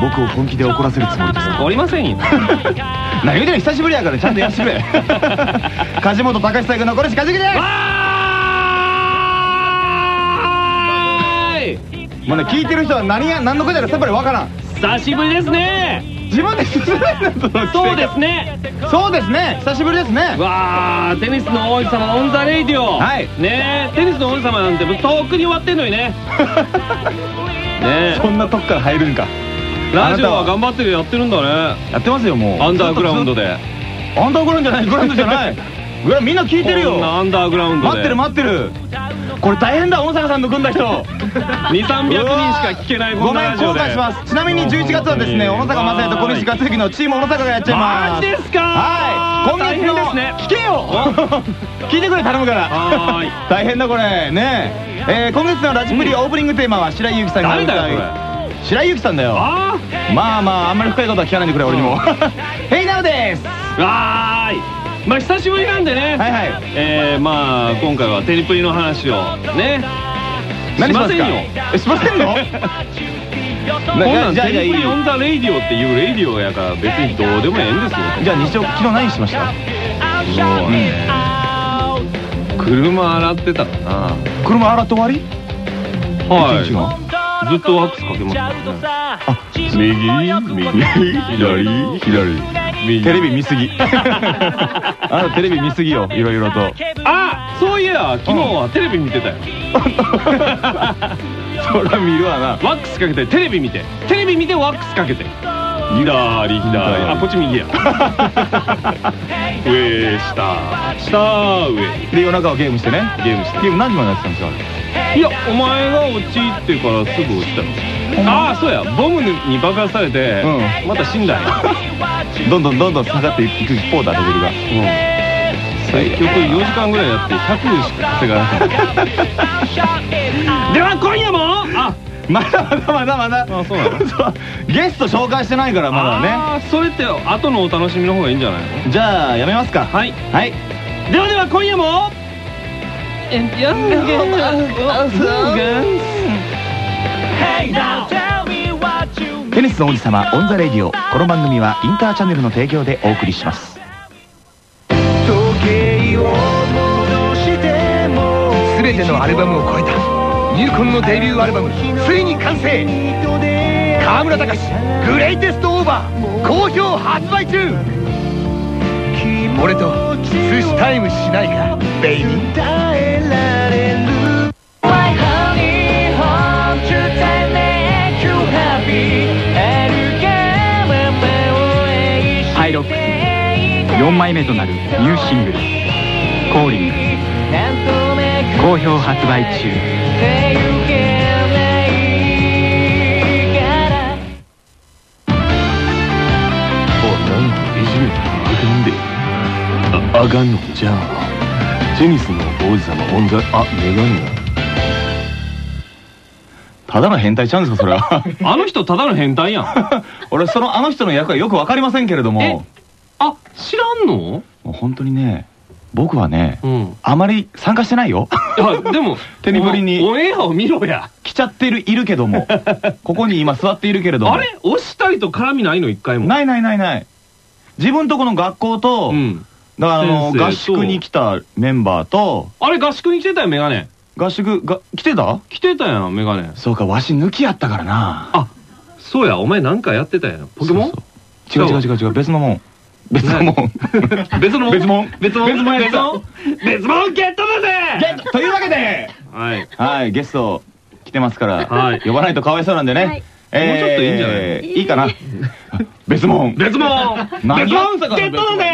僕を本気で怒らせるつもりですか？おりませんよ。何言うてんの？久しぶりやからちゃんとやってくれ梶本隆久君のこれしかじきです。わーいもうね聞いてる人は何が何のことやらさっぱりわからん久しぶりですね自分で進めないのとそうですねそうですね。久しぶりですね。わあテニスの王子様オンザレイディオ。はい。ねえテニスの王子様なんてとっくに終わってんのにね。ねそんなとこから入るんか。えラジオは頑張ってるやってるんだね。やってますよもう。アンダーグラウンドで。アンダーグラウンドじゃない。グラウンドじゃない。みんな聞いてるよ。アンダーグラウンドで。待ってる待ってるこれ大変だ大阪さんと組んだ人。2300人しか聞けないこごめん後悔します。ちなみに11月はですね小野坂正也と小西克之のチーム小野坂がやっちゃいます。マジですか。はい。今大月の聞けよ。聞いてくれ頼むから。大変だこれ。ね。えー今月のラジプリオープニングテーマは白井由紀さんが誰だよ歌い。こ白井由紀さんだよ。あまあまああんまり深いことは聞かないでくれ俺にも。ヘイナウです。ーわーいまあ久しぶりなんでね。はいはい。えーまあ今回はテニプリの話をね。何しませんよ。えしませんの？こんなんじゃあテニプリオンザレイディオっていうレイディオやから別にどうでもええんですよ。じゃあ日曜昨日何しました？そうね。車洗ってたかな。車洗って終わり？はい。ずっとワックスかけましたからね右右左左右テレビ見すぎ。あなたテレビ見すぎよいろいろと。あそういや昨日はテレビ見てたよ。そりゃ見るわな。ワックスかけてテレビ見て。テレビ見てワックスかけて。左左あこっち右や。上下。下上。で夜中はゲームしてね。ゲームしてゲーム何時までやってたんですかあれ？いやお前が落ちてからすぐ落ちたのああそうや。ボムに爆発されて、うまた死んだんや。どんどんどんどん下がっていく一方だレベルが。結局4時間ぐらいやって100しか稼がなかったでは今夜も？あ。まだまだまだまだ。あそうなの？そ うゲスト紹介してないからまだね。あーそれって後のお楽しみの方がいいんじゃないの？じゃあやめますか。はい。はい。ではでは今夜もテニスの王子様 on the Radio。この番組はインターチャンネルの提供でお送りします。全てのアルバムを超えた。ニューコンのデビューアルバムついに完成。河村隆グレイテストオーバー好評発売中。俺と寿司タイムしないか？ベイビー4枚目となるニューシングル「コーリング」好評発売中。おなんかいじめたらあかんで。ああかんのじゃあテニスの王子様オンザあメガネただの変態ちゃうんですかそれは。あの人ただの変態やん。俺そのあの人の役はよくわかりませんけれども。あんの？もう本当にね僕はねうん。あまり参加してないよ。あでもテニプリにオンエアを見ろや。来ちゃってるいるけども。ここに今座っているけれども。あれ？押したりと絡みないの？一回も。ないないないない。自分とこの学校と、うん。だからあの合宿に来たメンバーと。あれ合宿に来てたよメガネ。合宿が来てた？来てたやんメガネ。そうかわし抜きやったからな。あそうや。お前なんかやってたやん。ポケモン？違う違う違う違う別のもん別のもん別の別もん別もん別も別もん別もんゲットだぜゲットというわけで。はい。はいゲスト来てますから、はい。呼ばないとかわいそうなんでね、もうちょっといいんじゃない？いいかな。別もん別もん何別もゲットだぜ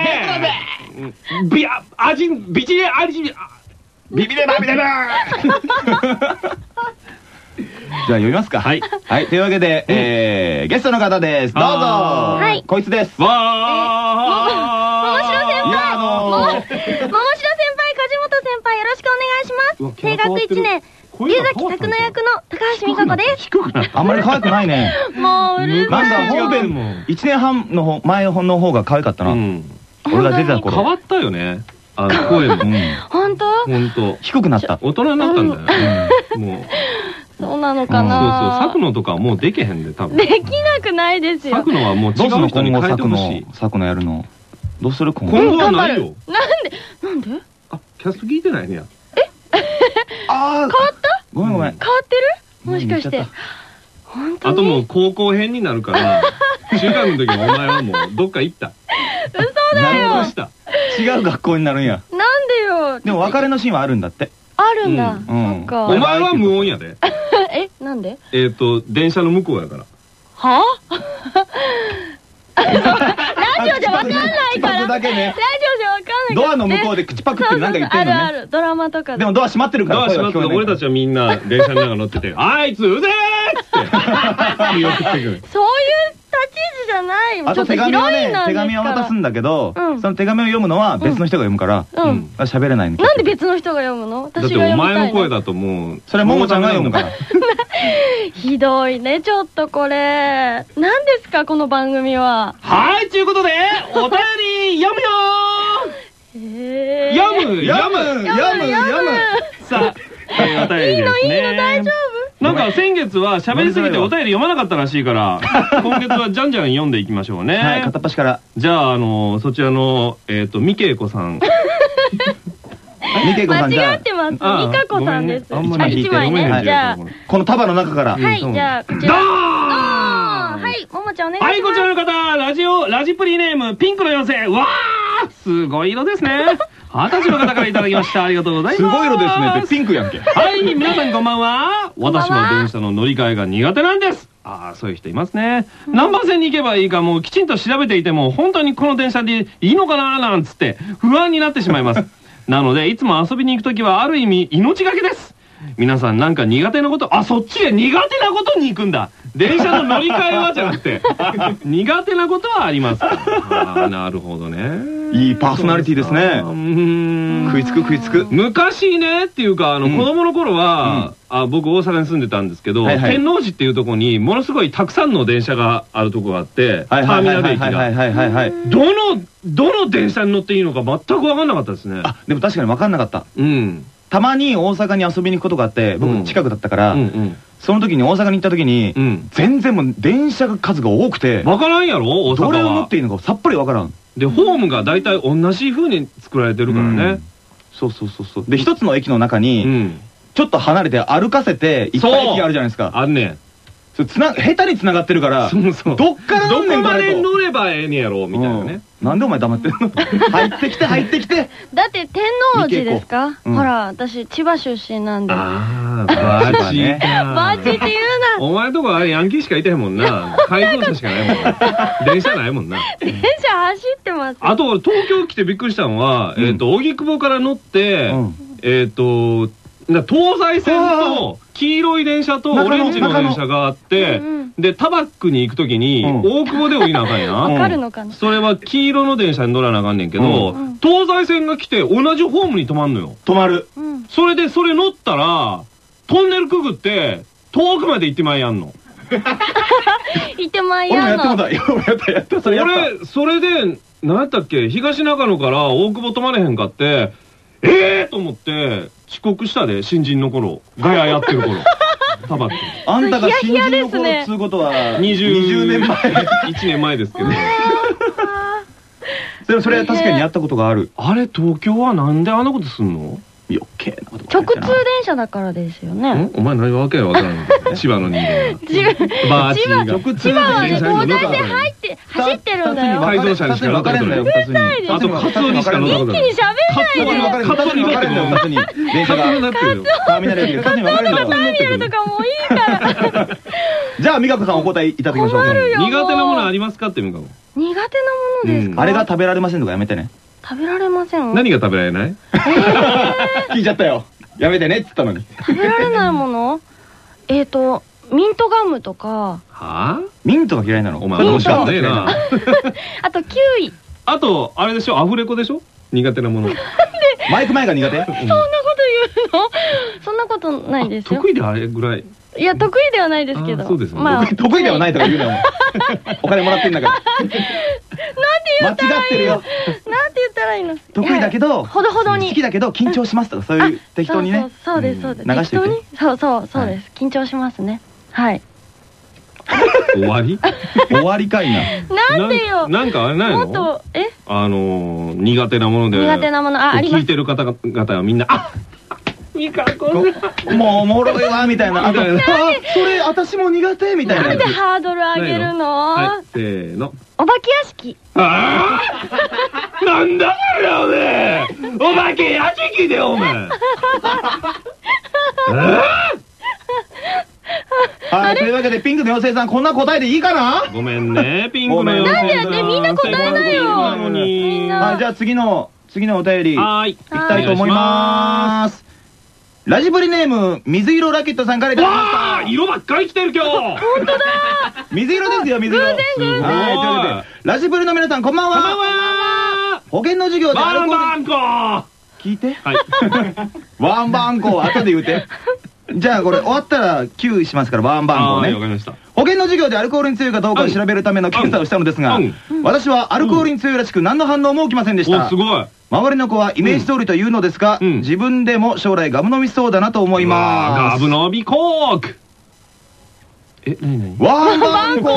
ビア味ビチで味ビビデバビデバじゃあ呼びますか。はい。はい。というわけで、えー、ゲストの方です。どうぞ。はーい。こいつです。わ桃城先いやあのー桃城先輩梶本先輩よろしくお願いします。低学ラ変わってる1年龍崎拓の役の高橋美香子です。低くなあんまり可愛くないね。もううるなんさい。だ本編1年半の方前の方が可愛かったな、うん。俺が出てた頃。変わったよね。あの声も。うん。本当？ほんと低くなった。大人になったんだよね。もうそうなのかそうそうな咲くのとかはもうできへんで多分。できなくないですよ。咲くのはもう違どう人に変えてほしい。咲くのやるのどうする今後？今後はないよ。なんで？あキャスト聞いてないねや ああ変わった？ごめんごめん。変わってる？もしかして。あともう高校編になるから 中学の時はお前はもうどっか行った。嘘だよ。した。違う学校になるんや。なんでよ。でも別れのシーンはあるんだって。あるんだ。うん。そっか。お前は無音やでえ、なんで？えっと電車の向こうやから。は ラジオじゃわかんないから。ラジオじゃわかんないから。ドアの向こうで口パクってなんか言ってんのね。あるある。ドラマとかで。もドア閉まってるかドアら声閉まってて俺たは聞こえないちはみんな電車の中乗ってて「あいつうぜー!」って。見送ってくる。そういう立ち位置じゃない。あと手紙はね手紙を渡すんだ。だけど、うん。その手紙を読むのは別の人が読むから、う。うん。ん喋れないんな。んで別の人が読むの？だって私がお前読みたいの。声だともうそれももちゃんが読むから。ひどいね、ちょっとこれ。何ですか、この番組は？はいということでお便り読むよえー。読む読む。読む読む読む。さあ、えーお便りですね。いいのいいの大丈なんか先月は喋りすぎてお便り読まなかったらしいから 今月はじゃんじゃん読んでいきましょうね、はい片っ端からじゃああのそちらのえっ、とみけいこさんみけいこさん間違ってます。みあかこさんです。あ、あんまり一枚ね。じゃあ、この束の中から、はい、うんじゃあ、こちドーら。ンはい、ももちゃんお願いします。はい、こちらの方、ラジオ、ラジプリネーム、ピンクの妖精。わーすごい色ですね。二十歳の方からいただきました。ありがとうございます。すごい色ですねってピンクやんけはい、皆さんこんばんは。私は電車の乗り換えが苦手なんです。ああ、そういう人いますね。何番線に行けばいいかもうきちんと調べていても、本当にこの電車でいいのかななんつって不安になってしまいます。なので、いつも遊びに行くときはある意味命がけです。皆さんなんか苦手なこと、あ、そっちへ苦手なことに行くんだ。電車の乗り換えはじゃなくて、苦手なことはあります。か。ああ、なるほどね。いいパーソナリティですね。うーん。食いつく食いつく。昔ねっていうかあの、うん。子供の頃は、あ僕大阪に住んでたんですけど、はいはい。天王寺っていうところにものすごいたくさんの電車があるとこがあって、タはいはいはいーミナル駅が。はいはいはいどのどの電車に乗っていいのか全く分かんなかったですね。あでも確かに分かんなかった。うんたまに大阪に遊びに行くことがあって僕うん。近くだったかうら、その時に大阪に行った時に、うん。全然もう電車が数が多くて分からんやろ？大どれを阪は乗っていいのかさっぱり分からん。でホームが大体同じ風に作られてるからうん。ねそうそうそうそう。で一つの駅の中うに、ん。ちょっと離れて歩かせていっぱい駅があるじゃないですか。あんねんつな下手に繋がってるからそうそうどっからどこまで乗ればええねやろみたいなね、うんなんでお前黙ってんの？入ってきて入ってきてだって天王寺ですか？うんほら、私、千葉出身なんで。ああバチねかマジって言うお前んとこあれヤンキーしかいてへんもんな。改造車しかないもんな。電車ないもんな。な。電車走ってます。あと、東京来てびっくりしたのは、うんえっと、荻窪から乗って、うんえっと、な東西線と黄色い電車とオレンジの電車があってで、タバックに行くときに、うん。大久保で降りなあかんやわな。かるのかな？それは黄色の電車に乗らなあかんねんけど、うん。東西線が来て同じホームに止まんのよ。止まる。うん。それで、それ乗ったら、トンネルくぐって、遠くまで行ってまいやんの。行ってまい俺もややの。ったこと やったやった。それやった。俺、それで、何やったっけ、東中野から大久保止まれへんかって、ええー、と思って、遅刻したで、新人の頃。ガヤやってる頃。タバック。あんたが新人の頃っつうことは20 20年前1年前ですけど。でもそれは確かにやったことがあるあれ、東京はなんであんなことすんの？余計なこと直通電車だからですよね。ん？お前何わけわからんの？千葉の人間千葉が。千葉はね、電車に乗東ったことない西線入って、走ってるんだよ。改造車にしか乗ったことないあとカツオにしか乗ったことない一気に喋んないで。二つに分かれんだよカツオにがなってるよ。ターミナル駅で二つに分かれんだよターミナルとかもういいから。じゃあ美香子さんお答えいただきましょう苦手なもの。ありますかって向かう。苦手なもの。ですかあれが食べられませんとかやめてね食べられません？何が食べられない？聞いちゃったよ。やめてねっつったのに。食べられないもの？えっと、ミントガムとか、はあ？ミントが嫌いなの？お前面白いな。あとキウイ。あと、あれでしょ？アフレコでしょ？苦手なもの。マイク前が苦手？そんなこというの？そんなことないですよ。得意であれぐらいいや得意ではないですけど。あそうですね。まあ。得意ではないとか言うなよ お金もらってんだから。なんて言ったらいいの？間違ってるよ。なんて言ったらいいの？得意だけどほどほどに。好きだけど緊張しますとかそういう適当にね。そうそうそうですそうです。うん流してて適当に？そうそうそうです。緊張しますね。はい。終わり？終わりかいな。なんでよ？なんかあれないの？もっとえ？あのー苦手なもので苦手なもの。ああります。聞いてる方々はみんなあミカコさんもうおもろいわみたいな。あとあそれ私も苦手みたいな。なんでハードル上げるの？はいせーの。お化け屋敷。ああ なんだそれおめえ。お化け屋敷でおめえ。はいというわけでピンクの妖精さんこんな答えでいいかな？ごめんねピンクのごめん妖精さなんでみんな答えないじゃあ次の次のお便りい。きたいと思いますラジブリネーム水色ラケットさんからいただきました。わあ色ばっかり来てる今日。水色ですよ水色。偶然偶然。はいというわけでラジブリの皆さんこんばんこんばんは。は保険の授業でアルコールバンバンコは聞いて。い。ワンバンコ。後で言うて。じゃあこれ終わったら Q しますからワンバンコね。わかりました。保険の授業でアルコールに強いかどうかを調べるための検査をしたのですがうん。私はアルコールに強いらしく何の反応も起きませんでした。おすごい周りの子はイメージ通りと言うのですが、うん。自分でも将来ガム飲みしそうだなと思いわます。あガブ飲みコーク。え何何？ワンバンコ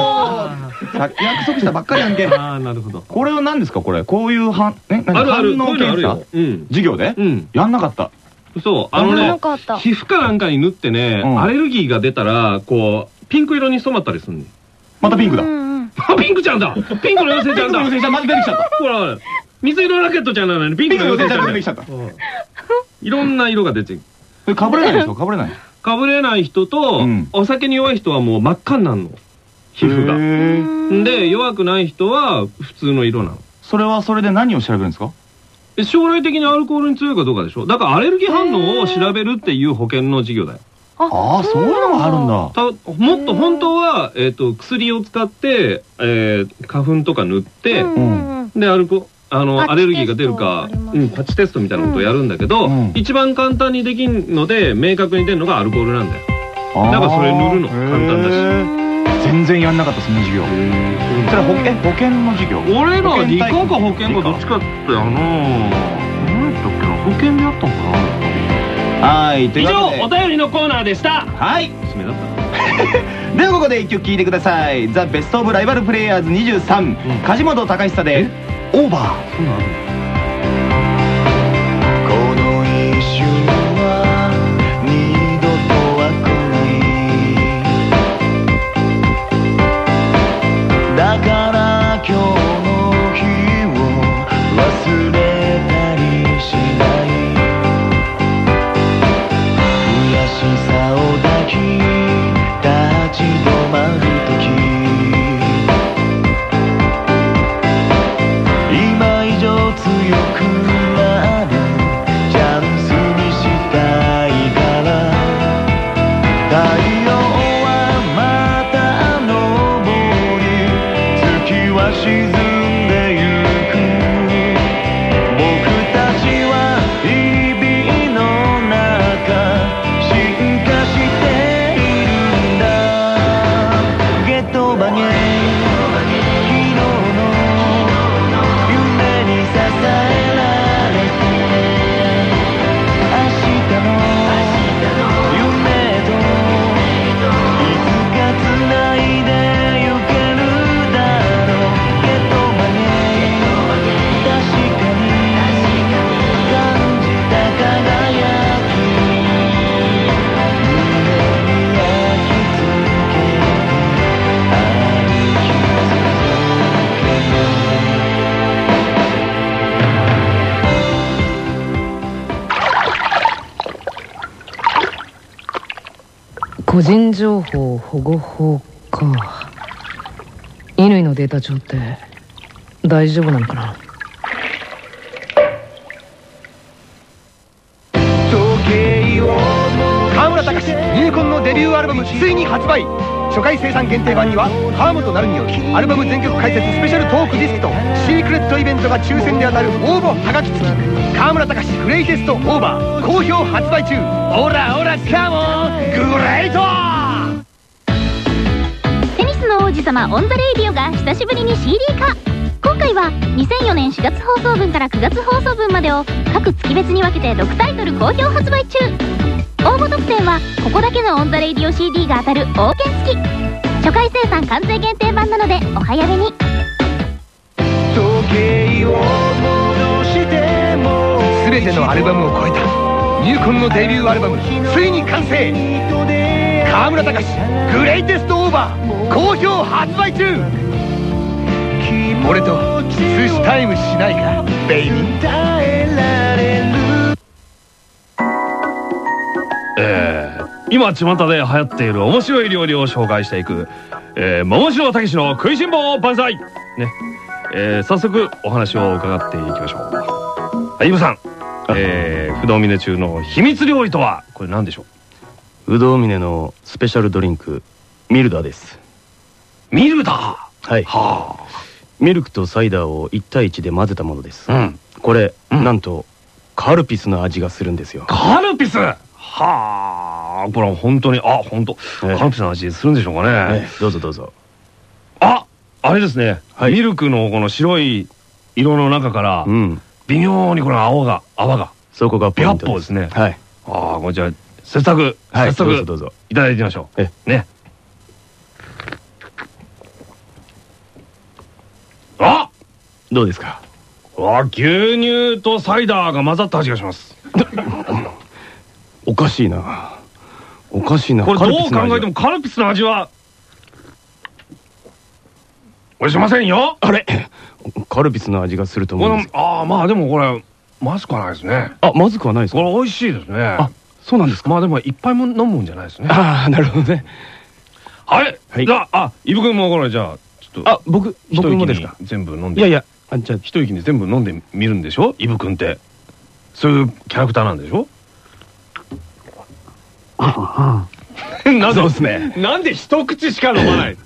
さっき約束したばっかりやんけ。ああなるほど。これは何ですかこれ？こういう反え何？あるある。反応検査？よ。うん。授業で、うん。やんなかった。そうあのね皮膚かなんかに塗ってねうん。アレルギーが出たらこうピンク色に染まったりするのまたピンクだ、ピンクちゃんだ。ピンクの妖精ちゃんだ。ちゃんマジ出てきちゃった。ほら水色ラケットちゃんなのにピンクの出てきちゃうん。いろんな色が出てるかぶれないですよかぶれないかぶれない人と、うん。お酒に弱い人はもう真っ赤になるの。皮膚が。で弱くない人は普通の色なの。それはそれで何を調べるんですか？え将来的にアルコールに強いかどうかでしょ？だからアレルギー反応を調べるっていう保険の授業だよ。ああそういうのがあるんだ。たもっと本当は、えー、と薬を使って、えー花粉とか塗って、でアルコあのアレルギーが出るかうん、パッチテストみたいなことをやるんだけど、うん。一番簡単にできるので明確に出るのがアルコールなんだよ。だからそれ塗るの簡単だし。全然やんなかったその授業。それは保え保険の授業？俺らは理科か保保険かどっちかってやな。何やったっけな保険でやったんかな。はい以上お便りのコーナーでした。はい。おすすめだった。ではここで一曲聴いてください「ザ・ベスト・オブ・ライバル・プレイヤーズ23」うん。梶本隆久で「オーバー」そうなのこの一瞬は二度とは来ない。だから個人情報保護法か。乾のデータ帳って大丈夫なのかな？時計を河村隆ニューコンのデビューアルバムついに発売。超初回生産限定版には川本なるによるアルバム全曲解説スペシャルトークディスクとシークレットイベントが抽選で当たる応募はがき付き。川村隆グレイテストオーバー好評発売中。オラオラカモングレイトテニスの王子様 on the Radio が久しぶりに CD 化。今回は2004年4月放送分から9月放送分までを各月別に分けて6タイトル好評発売中応募特典はここだけのオン・ザ・レイディオ CD が当たる応募券付き。初回生産完全限定盤なのでお早めに。全てのアルバムを超えた。ニューコンのデビューアルバム。ついに完成。川村隆グレイテストオーバー好評発売中。俺と寿司タイムしないかベイビー？えー、今巷で流行っている面白い料理を紹介していく、えー、桃城武史の食いしん坊万歳。ね、えー、早速お話を伺っていきましょう。はいイブさん。えー、不動峰中の秘密料理とはこれ何でしょう？どん峰のスペシャルドリンクミルダーです。うミルダ？ーはい。はミルクとサイダーを1対1で混ぜたものです、あうん。これ、うん。なんとカルピスの味がするんですよ。カルピス？はあこれは本当にあ本当、ええ。カルピスの味するんでしょうかね、ええ。どうぞどうぞ。ああれですね、はい。ミルクのこの白い色の中からうん。微妙にこの泡が泡がそこがポイントビャッポですね。はい。ああこれじゃあ早速、はい早速どうぞどうぞ。いただいてみましょう。えね。あどうですか？あ牛乳とサイダーが混ざった味がします おかしいな。おかしいな。これどう考えてもカルピスの味はこれしませんよ。あれ？カルピスの味がすると思こうああまあでもこれまずくはないですね。あまずくはないですか？これ美味しいですね。あそうなんですか？まあでもいっぱいも飲むんじゃないですね。ああなるほどね。はい、はい。じゃああイブ君もこれじゃあちょっとあ僕僕もですか？全部飲んで。いやいやあじゃあ。一息に全部飲んでみるんでしょ？イブ君って。そういうキャラクターなんでしょ？なん。そうですね。なんで一口しか飲まない？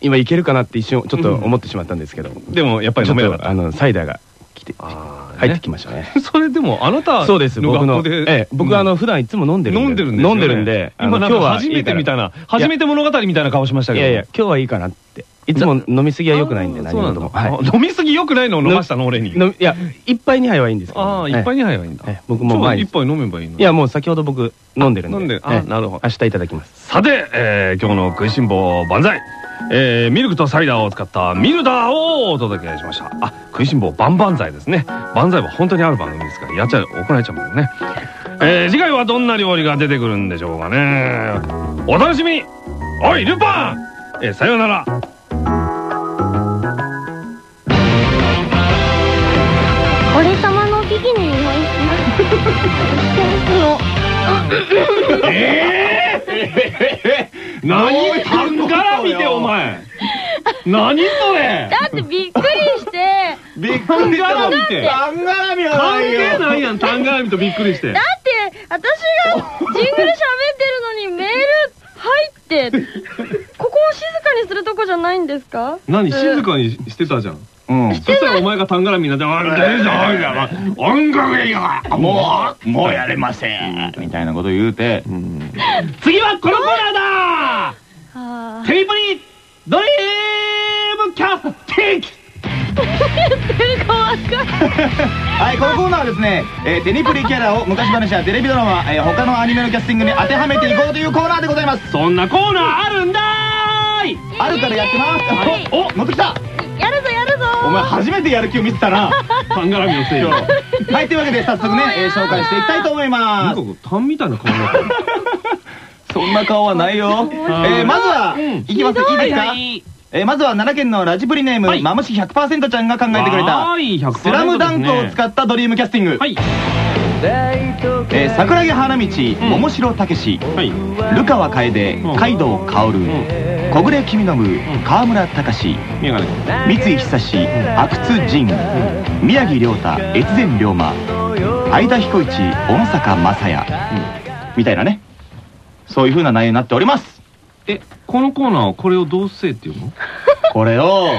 今いけるかなって一瞬ちょっと思ってしまったんですけど、でもやっぱり飲めなかった。とあのサイダーが来て入ってきましたね。それでもあなたそうです。僕のええ僕あの普段いつも飲んでるんで。飲んでるんで飲んでるんで今なんかは初めてみたいなや。初めて物語みたいな顔しましたけど。いやいや今日はいいかなっていつも飲みすぎは良くないんで何事も。飲みすぎ良くないの？を飲ましたの俺に？いや一杯二杯はいいんですけどああいっぱいにに入ればいいんだ。ええ僕も毎日。一杯飲めばいいの？いやもう先ほど僕飲んでるんで。飲んであえ。えなるほど。明日いただきます。さて、えー今日の食いしん坊万歳。えーミルクとサイダーを使ったミルダーをお届けしました。あ食いしん坊万々歳ですね。万歳は本当にある番組ですからやっちゃ怒られちゃうもんね。えー次回はどんな料理が出てくるんでしょうかね。お楽しみに。おいルパン！えーさようならの 何タン絡みでお前？何それ？だってびっくりして。びっくり絡みって。タン絡み関係ないやんタン絡みとびっくりして。だって私がジングル喋ってるのにメール入って。ここを静かにするとこじゃないんですか？何静かにしてたじゃんうん。そしたらお前がタン絡みになって「あれだ音楽いいかもうもうやれません。みたいなこと言うて。次はこのコーナーだ。あテリプリドリームキャッティック はいこのコーナーはですね、えーテニプリキャラを昔話やテレビドラマ、えー他のアニメのキャスティングに当てはめていこうというコーナーでございます。そんなコーナーあるんだーい。あるからやってます。おお乗ってきた。やるぞやるぞお前初めてやる気を見せたな。タン絡みのせいよはいというわけで早速ね、えー紹介していきたいと思います。なんかタンみたいな顔になってる。そんな顔はないよ。えー、まずは、いきます。い。いですか？えー、まずは奈良県のラジプリネーム、はい。マムシ100%ちゃんが考えてくれた、はい100%スラムダンクを使っったドリームキャスティング。はい。えー、桜木花道、桃城武史、はい。ルカワ楓、ん。カイドウ薫、小暮君信、川村隆三井久志、阿久津仁、宮城亮太、越前龍馬、相田彦一、小野坂正也、みたいなね。そういう風な内容になっております。えこのコーナーはこれをどうせっていうの？これを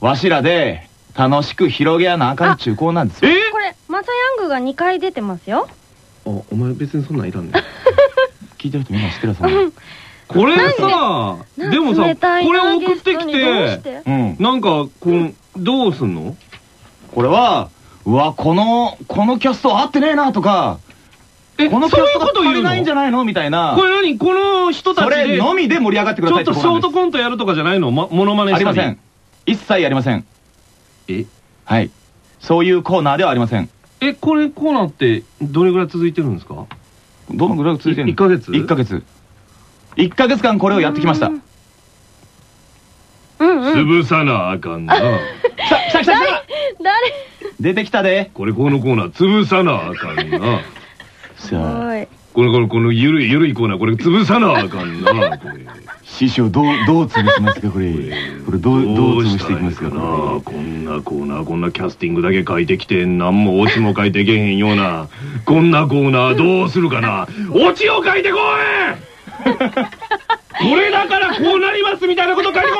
わしらで楽しく広げやなあかんちゅうコーナーですよ。え？これマサヤングが2回出てますよ。あお前別にそんなんいらんねん。聞いてる人みんな知ってるさこれさでもさこれな送ってきてて？うん。なんかこうどうすんの？これはうわこのこのキャスト合ってねえなとかえこのキャストがそういうこと足りないんじゃないの？みたいな。これ何？この人たそちで？れのみで盛り上がってくださいちょっとショートコントやるとかじゃないの？まモノマネしたりありません。一切ありません。え？はい。そういうコーナーではありません。えこれコーナーってどれぐらい続いてるんですか？どのぐらい続いてるの？い一ヶ月？1ヶ月1ヶ月間これをやってきました。うんうん。潰さなあかんな。来た来た来た来た誰出てきたでこれこのコーナー潰さなあかんなすごいこのこのこのゆるいゆるいコーナーこれ潰さなあかんなこれ師匠どうどう潰しますかこれこれどうどう潰していきますかなここんなコーナーこんなキャスティングだけ書いてきて何もオチも書いてけへんようなこんなコーナーどうするかなオチを書いてこい これだからこうなりますみたいなこと書いてこ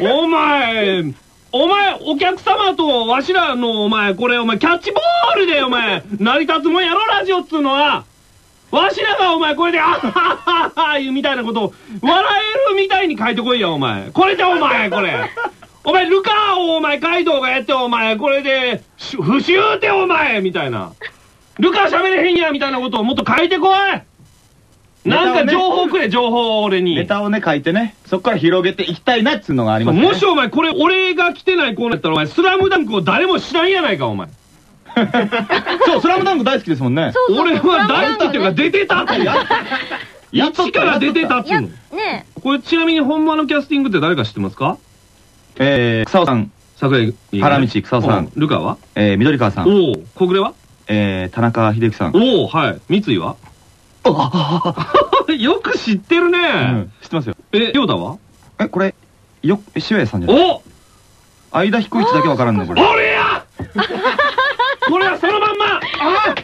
い！お前お前お客様とわしらのお前これお前キャッチボールでお前成り立つもんやろラジオっつうのは。わしらがお前これであはははは言うみたいなことを笑えるみたいに書いてこいよお前。これでお前これ。お前ルカをお前カイドウがやってお前これでし不習てお前みたいな。ルカー喋れへんやみたいなことをもっと書いてこい！なんか情報くれ情報を俺に。ネタをね書いてねそこから広げていきたいなっつうのがありますね。もしお前これ俺が来てないコーナーやったらお前スラムダンクを誰も知らんやないかお前。そう「スラムダンク大好きですもんね。そうそう俺は大好きっていうか出てたってや一から出てたっついうやのねこれちなみに本間のキャスティングって誰か知ってますか？えー、草尾さん、桜井原道草尾さん。うルカはえー、緑川さん、おお小暮は？えー、田中秀樹さん。おおはい。三井は？よく知ってるうねん知ってますよ。え亮太は？えこれよえ塩谷さんじゃない？お！間彦一だけわからんねこれ。俺や！これはそのまんま！あ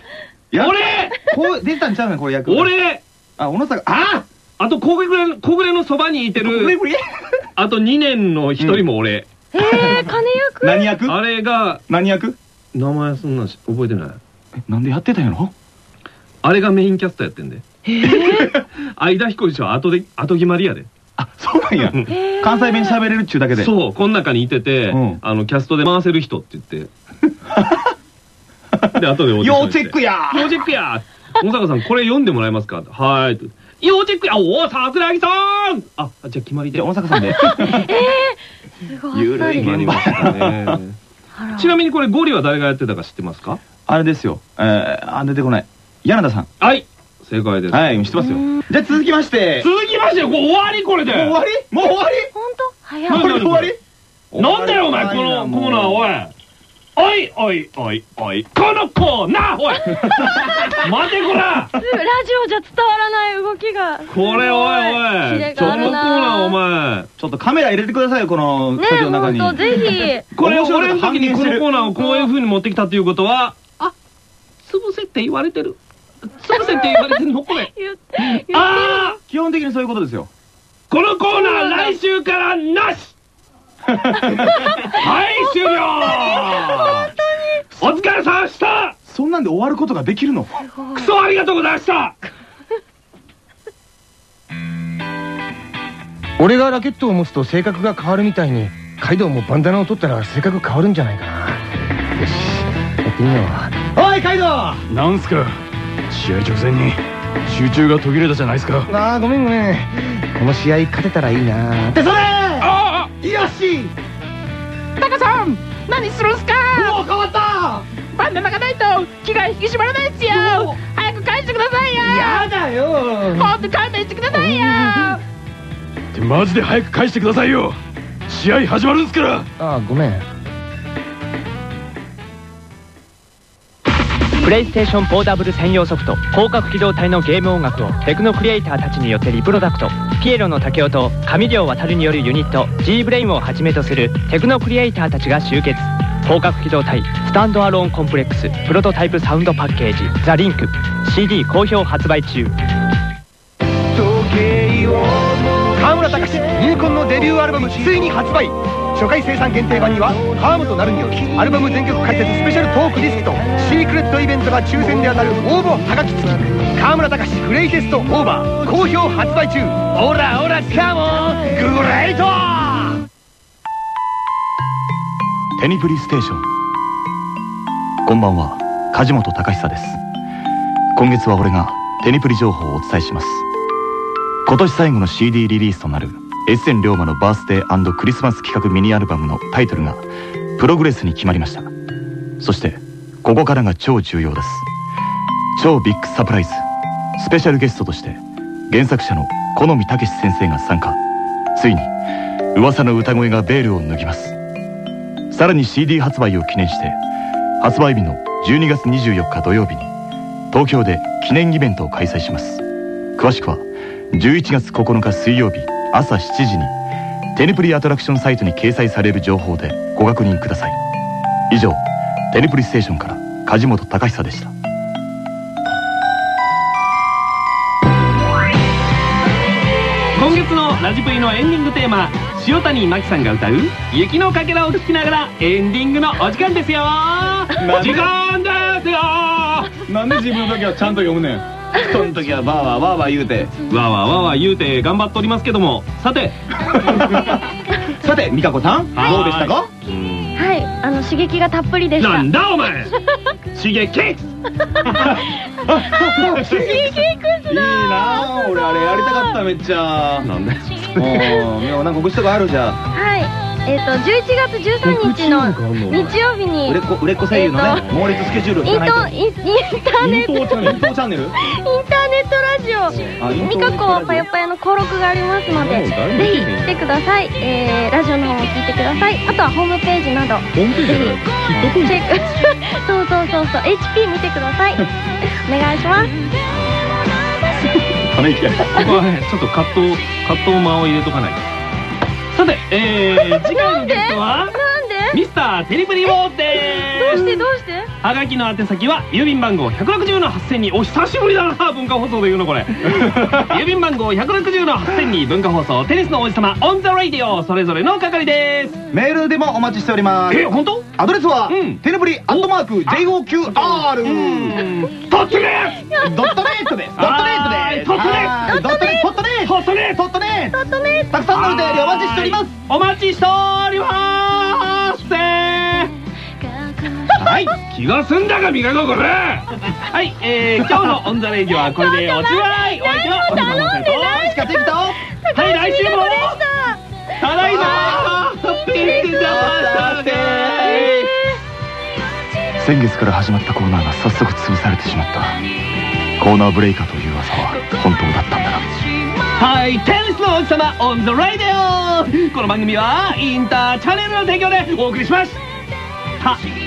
や俺！こう出てたんちゃうねんこれ役俺！あ小野坂ああと小暮の小暮のそばにいてる。あと2年の一人も俺、えー、金役？何役？あれが何役？名前そんなんし覚えてない。えなんでやってたんやろ？あれがメインキャスターやってんで。相田 彦一は後で、後決まりやで。あそうなんや。関西弁喋れるっちゅうだけで。そう、この中にいてて、うん。あの、キャストで回せる人って言って。で、後でオーディション要チェックや。要チェックや。大阪さん、これ読んでもらえますか？はーい。要チェックや。おお、桜木さん。あ、じゃあ決まりで。で小野坂さんで。すごい。ゆるい決まりましたね。ちなみにこれゴリは誰がやってたか知ってますか？あれですよ。えー、あ出てこない柳田さん。はい。正解です。はい知ってますよ。じゃあ続きまして。続きまして、これ終わり？これで。もう終わり？もう終わり？本当？早ないこれで？終わり？なんだよお前このコーナーおい。おいおい。おいおい。このコーナーおい。待てこら。ラジオじゃ伝わらない動きが。これおいおキいこのコーナーお前。ちょっとカメラ入れてくださいよこのねスタジオの中に。本当ぜひ。これ面白い俺の時にこのコーナーをこういう本当風に持ってきたっていうことはあ。潰せって言われてる潰せって言われて るのこれああ基本的にそういうことですよ。このコーナー来週からなし。はい終了。お疲れ様でした。そんなんで終わることができるの？クソありがとうございました。俺がラケットを持つと性格が変わるみたいにカイドウもバンダナを取ったら性格変わるんじゃないかな。よしやってみよう。おいカイドウ！なんすか試合直前に集中が途切れたじゃないですか。ああごめんごめん。この試合勝てたらいいなってそれ！あよしタカさん何するんすかもう変わったバンダナがないと気が引き締まらないっすよ早く返してくださいよやだよほんと勘弁してくださいよってマジで早く返してくださいよ試合始まるんすからあーごめんプレイステーションポータブル専用ソフト広角機動隊のゲーム音楽をテクノクリエイターたちによってリプロダクト。ピエロの武雄と上條渉によるユニット G ブレインをはじめとするテクノクリエイターたちが集結。広角機動隊スタンドアローンコンプレックスプロトタイプサウンドパッケージ「ザ・リンク。CD 好評発売中。時計を。村隆史入魂のデビューアルバムついに発売初回生産限定版には川本なるによるアルバム全曲解説スペシャルトークディスクとシークレットイベントが抽選で当たる応募はがき付き。川村隆グレイテストオーバー。好評発売中。オラオラカモングレイト。テニプリステーション。こんばんは。梶本隆久です。今月は俺がテニプリ情報をお伝えします。今年最後の CD リリースとなるエッセン龍馬のバースデークリスマス企画ミニアルバムのタイトルがプログレスに決まりました。そしてここからが超重要です。超ビッグサプライズ。スペシャルゲストとして原作者の好見武先生が参加。ついに噂の歌声がベールを脱ぎます。さらに CD 発売を記念して発売日の12月24日土曜日に東京で記念イベントを開催します。詳しくは11月9日水曜日朝7時にテニプリアトラクションサイトに掲載される情報でご確認ください。以上テニプリステーションから梶本隆久でした。今月のラジプリのエンディングテーマ塩谷真紀さんが歌う「雪のかけら」を聴きながらエンディングのお時間ですよ。時間ですよ。なんで自分だけはちゃんと読むねん人の時はバーワーワーワー言うてわーわーわーわー言うて頑張っておりますけどもさて さて美香子さんはい。どうでしたか？はい。あの刺激がたっぷりでした。なんだお前。刺激。刺激くいいなあ俺あれやりたかっためっちゃ。なんで？うんいやなんか告知とかある？じゃんはいえっ、と11月13日の日曜日に売れっ子売れっ子声優のね。えっと猛烈スケジュールをイン聞かないインインターネットイントチャンネル？イントチャンネルインターネットラジオ。ミカコぱよぱよの登録がありますのでぜひ来てください、えー、ラジオの方も聞いてください。あとはホームページなど。ホームページぜひチェック。そうそうそうそう。HP 見てください。お願いします。ため息が。ちょっと葛藤葛藤間を入れとかないとさてえー、次回のゲストはなんで？ミスターテリプリウォーです。どうしてどうして？はがきの宛先は郵便番号160の8000にお久しぶりだな文化放送で言うのこれ。郵便番号160の8000に文化放送テニスの王子様オンザラディオそれぞれの係です。メールでもお待ちしております。え本当？アドレスはうん。テレブリアットマーク JOQR ドットネットです。ドットネットです。ドットネットネットドットネッとってね。トドットネットちょっとね。たくさんのお便りお待ちしております。お待ちしております。はい。気が済んだかみかここれ。はい。えー、今日のオンザレイディはこれでおしまい。お相手はお頼んでないしか適当はい来週も。た。だいま。ピークだって。先月から始まったコーナーが早速潰されてしまった。コーナーブレイカーという噂は本当だったんだなはい、テニスの王子様オンザラディオこの番組はインターチャンネルの提供でお送りします。